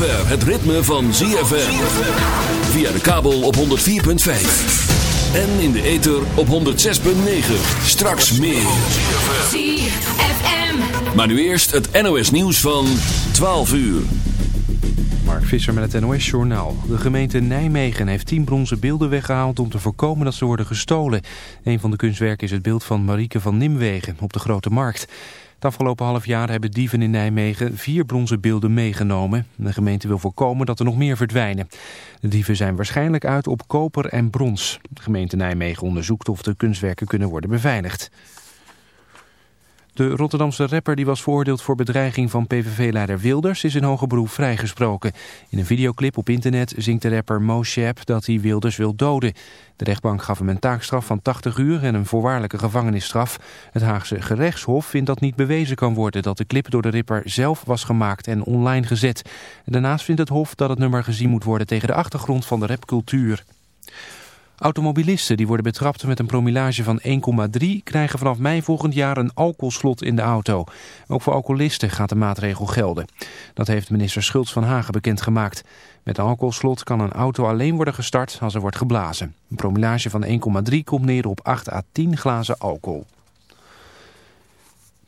zover het ritme van ZFM. Via de kabel op 104.5. En in de ether op 106.9. Straks meer. ZFM. Maar nu eerst het NOS nieuws van 12 uur. Mark Visser met het NOS Journaal. De gemeente Nijmegen heeft tien bronzen beelden weggehaald om te voorkomen dat ze worden gestolen. Een van de kunstwerken is het beeld van Marieke van Nimwegen op de Grote Markt. Het afgelopen half jaar hebben dieven in Nijmegen vier bronzen beelden meegenomen. De gemeente wil voorkomen dat er nog meer verdwijnen. De dieven zijn waarschijnlijk uit op koper en brons. De gemeente Nijmegen onderzoekt of de kunstwerken kunnen worden beveiligd. De Rotterdamse rapper die was veroordeeld voor bedreiging van PVV-leider Wilders is in hoger beroep vrijgesproken. In een videoclip op internet zingt de rapper Mo Shep dat hij Wilders wil doden. De rechtbank gaf hem een taakstraf van 80 uur en een voorwaardelijke gevangenisstraf. Het Haagse gerechtshof vindt dat niet bewezen kan worden dat de clip door de rapper zelf was gemaakt en online gezet. Daarnaast vindt het hof dat het nummer gezien moet worden tegen de achtergrond van de rapcultuur. Automobilisten die worden betrapt met een promillage van 1,3 krijgen vanaf mei volgend jaar een alcoholslot in de auto. Ook voor alcoholisten gaat de maatregel gelden. Dat heeft minister Schultz van Hagen bekendgemaakt. Met een alcoholslot kan een auto alleen worden gestart als er wordt geblazen. Een promillage van 1,3 komt neer op 8 à 10 glazen alcohol.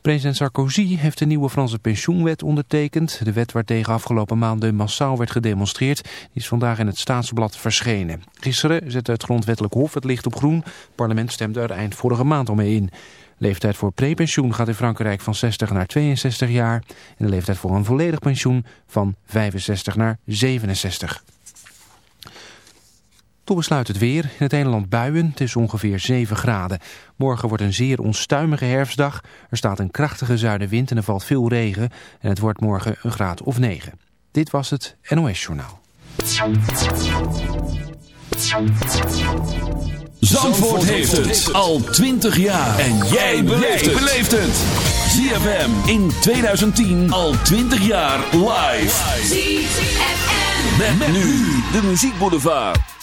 President Sarkozy heeft de nieuwe Franse pensioenwet ondertekend. De wet waartegen afgelopen maanden massaal werd gedemonstreerd... is vandaag in het staatsblad verschenen. Gisteren zette het grondwettelijk hof het licht op groen. Het parlement stemde er eind vorige maand al mee in. leeftijd voor prepensioen gaat in Frankrijk van 60 naar 62 jaar... en de leeftijd voor een volledig pensioen van 65 naar 67. Tot besluit het weer. In het hele land buien. Het is ongeveer 7 graden. Morgen wordt een zeer onstuimige herfstdag. Er staat een krachtige zuidenwind en er valt veel regen. En het wordt morgen een graad of 9. Dit was het NOS Journaal. Zandvoort heeft het al 20 jaar. En jij beleeft het. ZFM in 2010 al 20 jaar live. ZFM. Met, nu de muziekboulevard.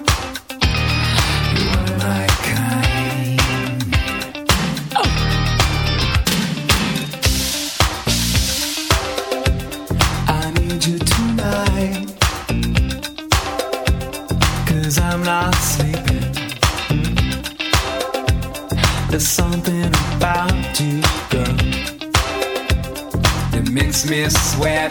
where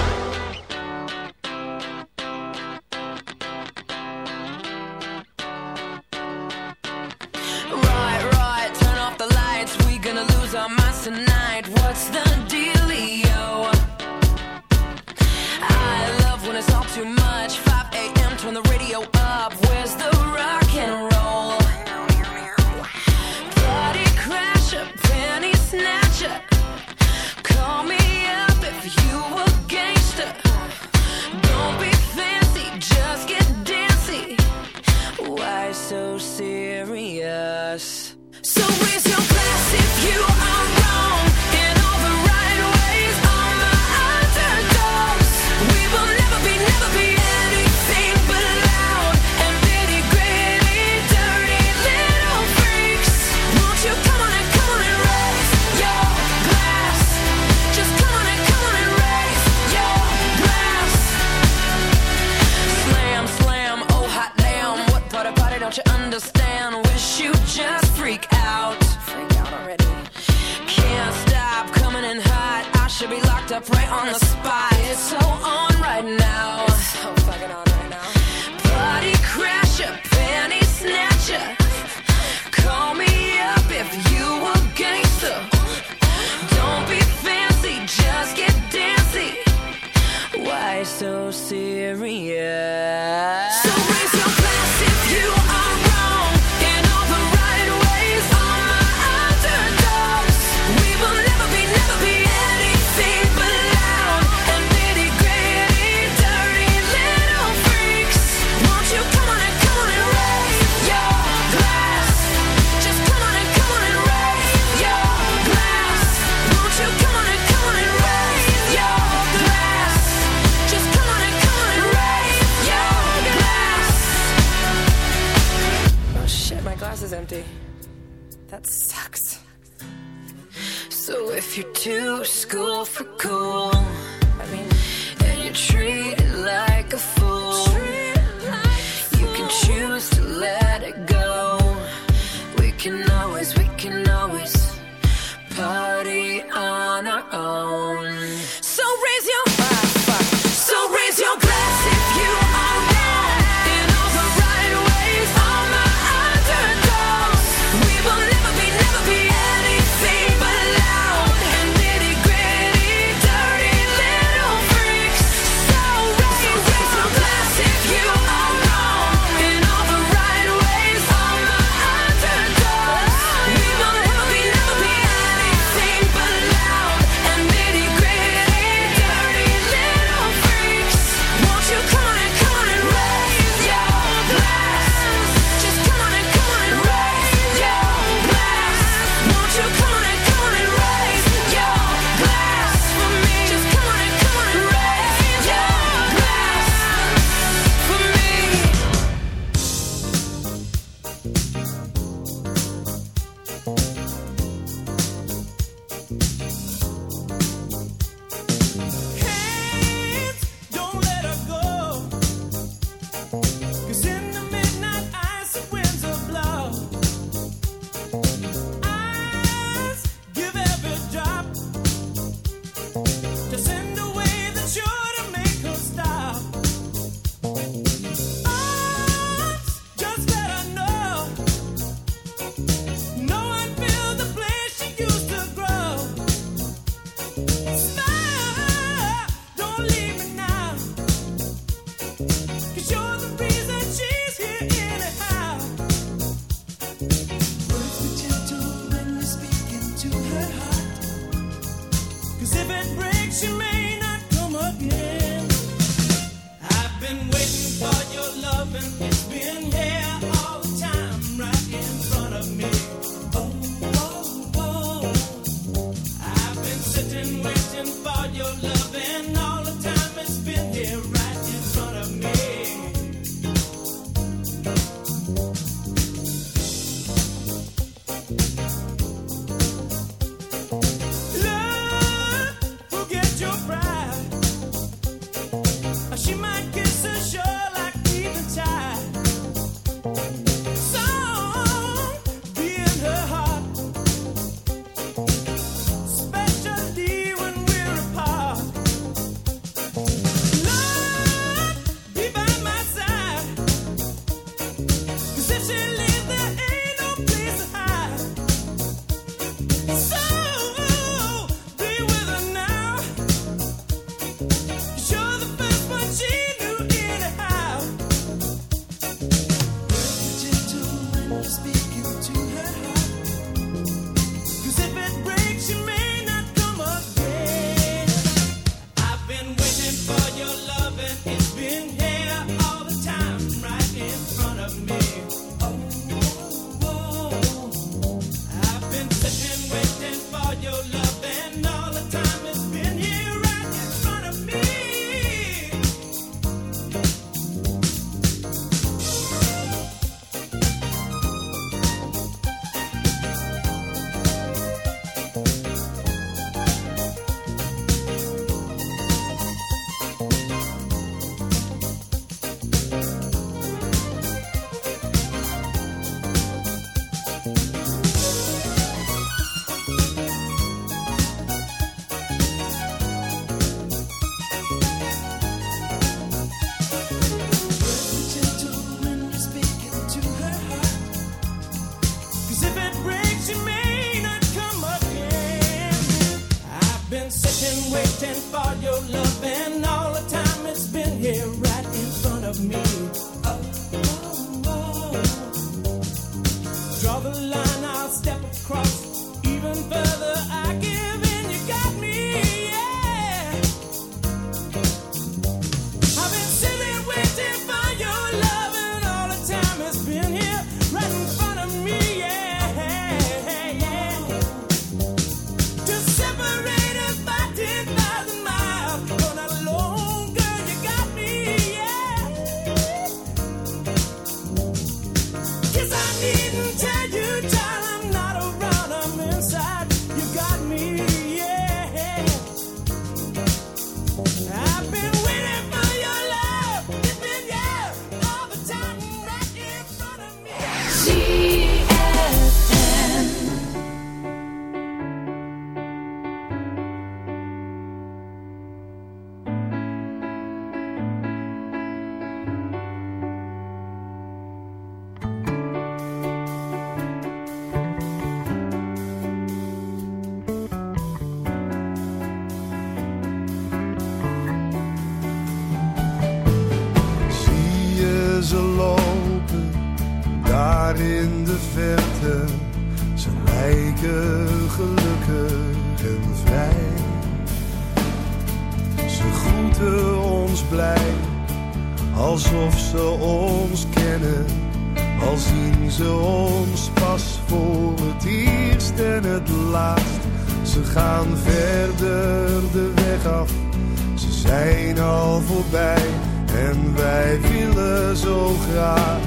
En wij willen zo graag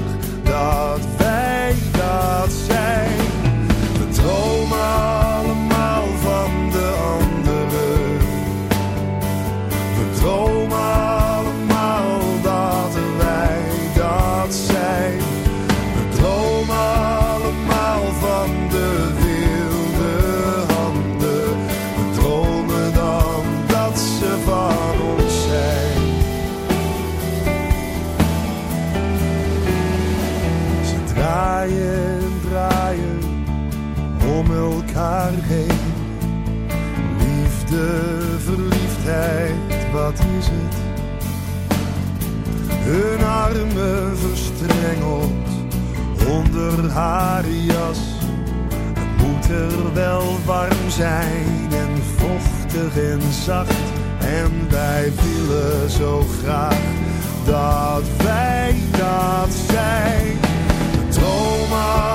dat wij dat zijn. onder haarjas. Het moet er wel warm zijn en vochtig en zacht. En wij willen zo graag dat wij dat zijn. Dromen.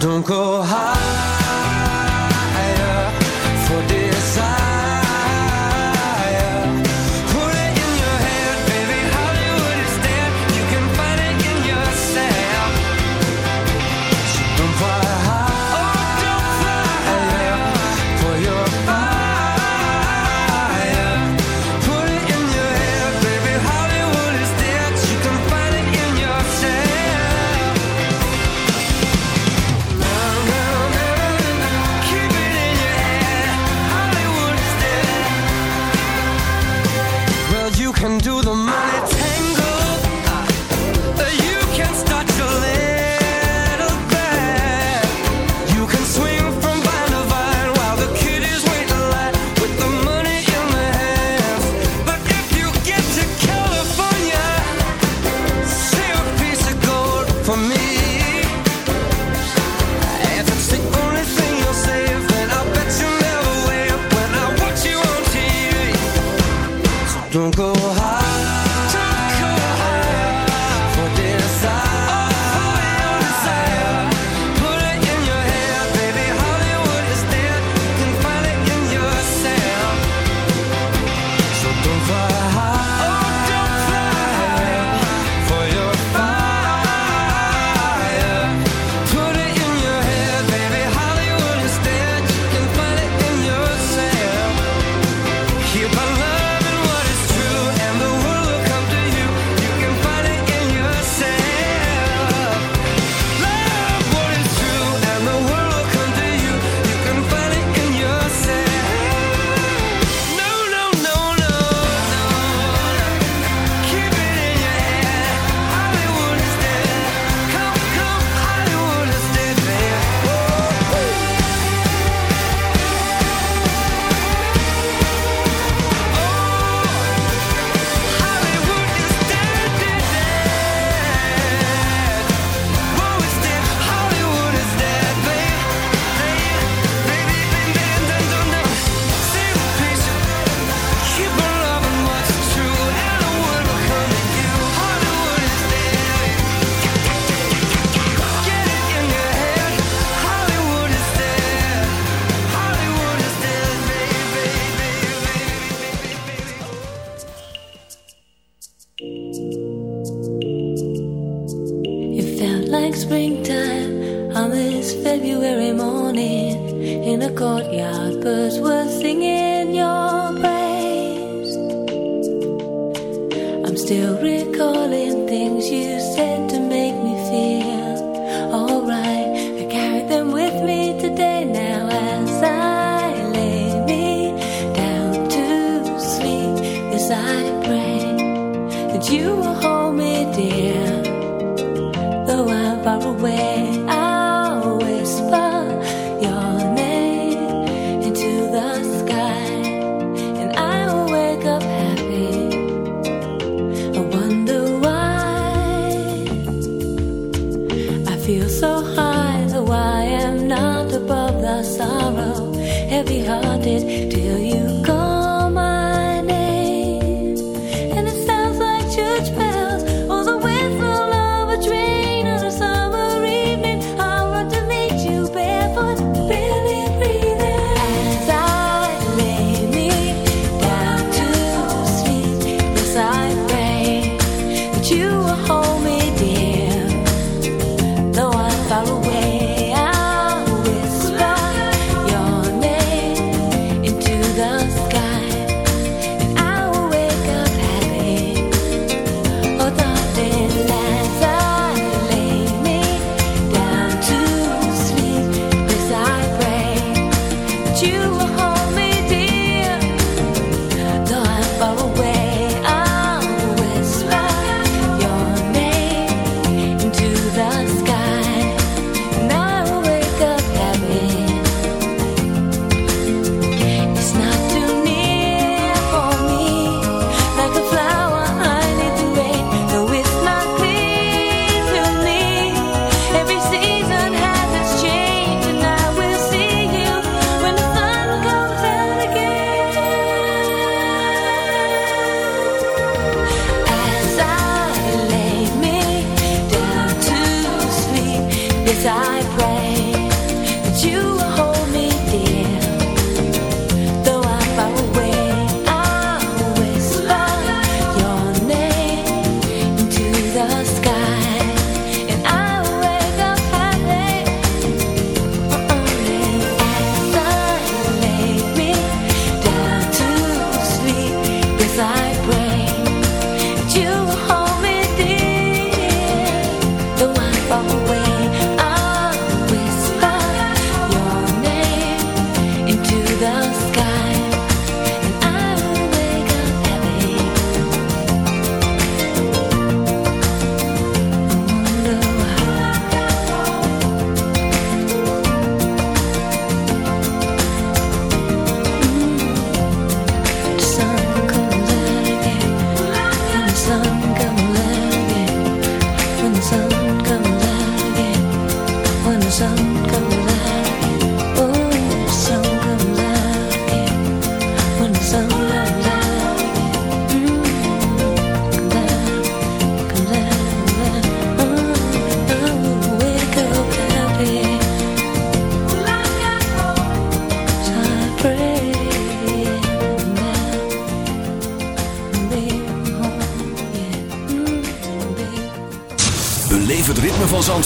Don't go high. Don't go high, Time.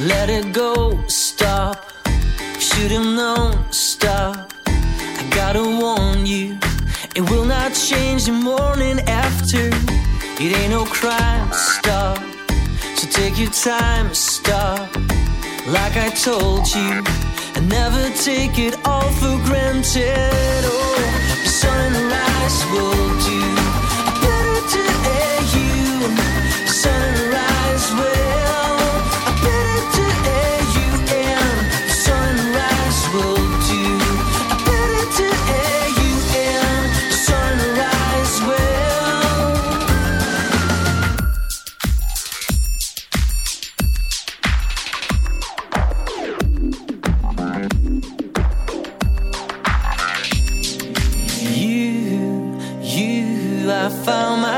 Let it go, stop. Should've known, stop. I gotta warn you, it will not change the morning after. It ain't no crime, stop. So take your time, stop. Like I told you, I never take it all for granted. Oh, the sunrise will do better to air you. Sunrise will.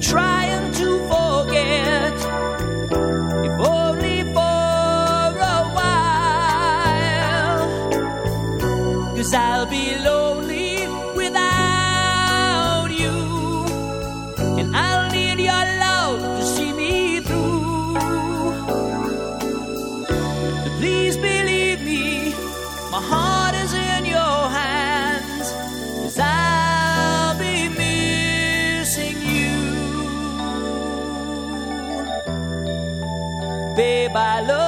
try by love.